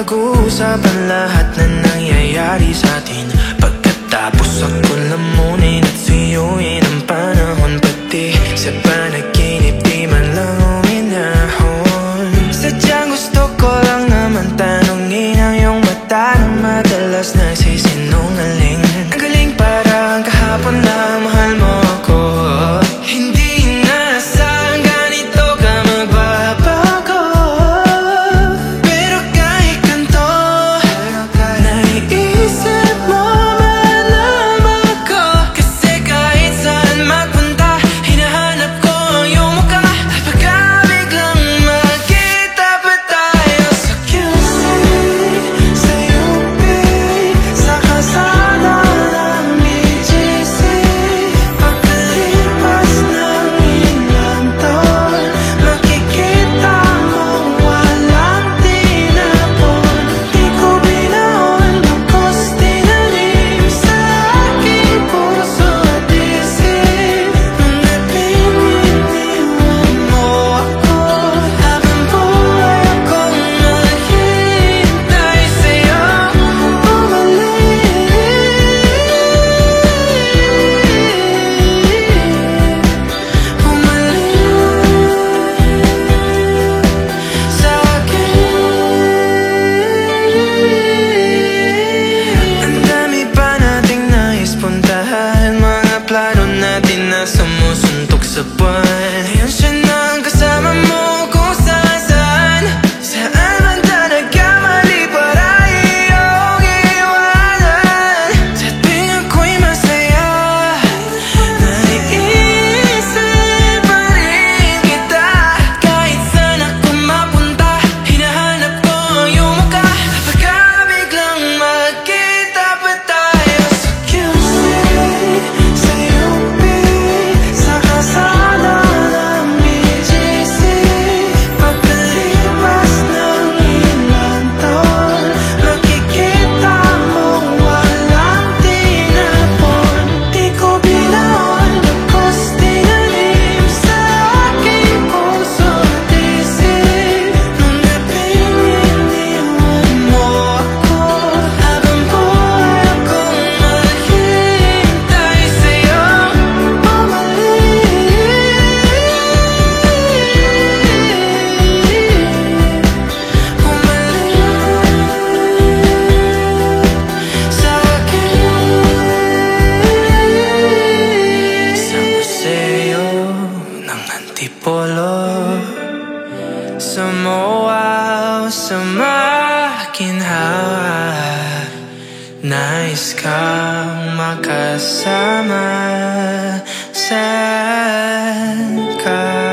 Pag-uusapan lahat na nangyayari sa atin. Pagkatapos ako lamunin at siyuin ang panahon. Pati sa panaginip di man lang and handshake Some more wow, some aking hawa Nais kang makasama Sad ka